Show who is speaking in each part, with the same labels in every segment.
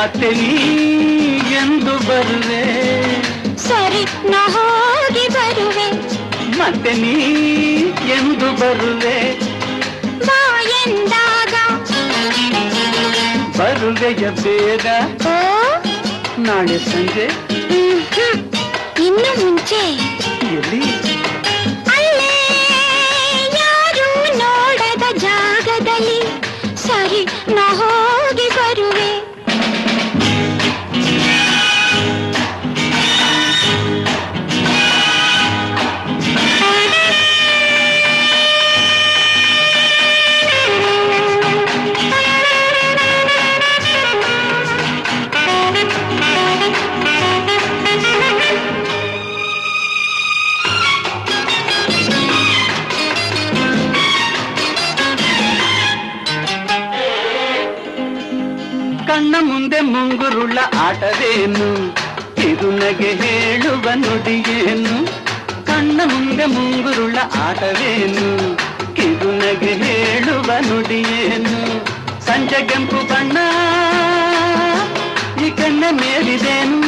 Speaker 1: ಮತ್ತೆ ನೀ ಎಂದು ಬರುವೆ
Speaker 2: ಸರಿ ನಾ ಹೋಗಿ ಬರುವೆ
Speaker 1: ಮತ್ತೆ ನೀ ಎಂದು ಬರುವೆ
Speaker 2: ಬಾ ಎಂದಾಗ
Speaker 1: ಬರುವೆಯ ಬೇಗ
Speaker 2: ಓ
Speaker 1: ನಾಳೆ ಸಂಜೆ
Speaker 2: ಹ್ಮ್, ಹ್ಮ್. ಇನ್ನು ಮುಂಚೆ
Speaker 1: ಎಲ್ಲಿ
Speaker 2: ಅಲ್ಲೇ ಯಾರು ನೋಡದ ಜಾಗದಲ್ಲಿ ಸರಿ ನಾ
Speaker 1: ಕಣ್ಣ ಮುಂದೆ ಮುಂಗುರುಳ ಆಟವೇನು? ಇದು ನಗೆ ಹೇಳುವ ನುಡಿಯೇನು? ಕಣ್ಣ ಮುಂದೆ ಮುಂಗುರುಳ ಆಟವೇನು? ಇದು ನಗೆ ಹೇಳುವ ನುಡಿಯೇನು? ಸಂಜೆ ಕೆಂಪು ಬಣ್ಣ ಈ ಕಣ್ಣ ಮೇಲಿದೇನು?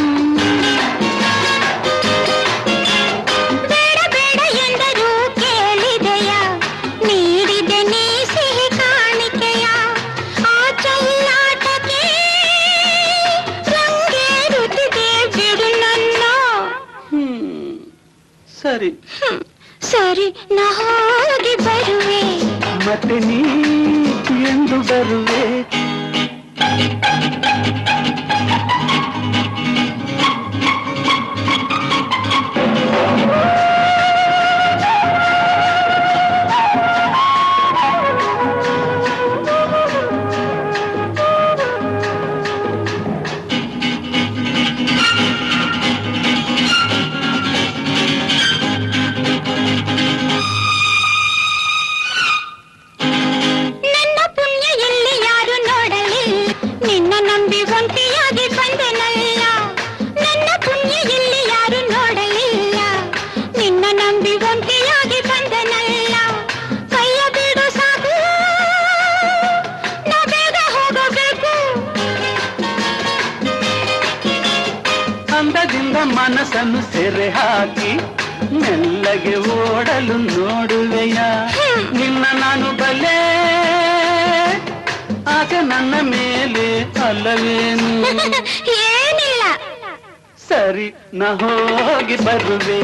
Speaker 1: ಸರಿ.
Speaker 2: ಸರಿ ನಾ ಹೋಗಿ ಬರುವೆ.
Speaker 1: ಮತ್ತೆ ನೀ ಎಂದು ಬರುವೆ. ಅಂದದಿಂದ ಮನಸ್ಸನ್ನು ಸೆರೆ ಹಾಕಿ ಮೆಲ್ಲಗೆ ಓಡಲು ನೋಡುವೆಯ. ನಿನ್ನ ನಾನು ಬಲೆ ಆಗ ನನ್ನ ಮೇಲೆ ಅಲ್ಲವೇನು? ಸರಿ ನಾ ಹೋಗಿ ಬರುವೆ.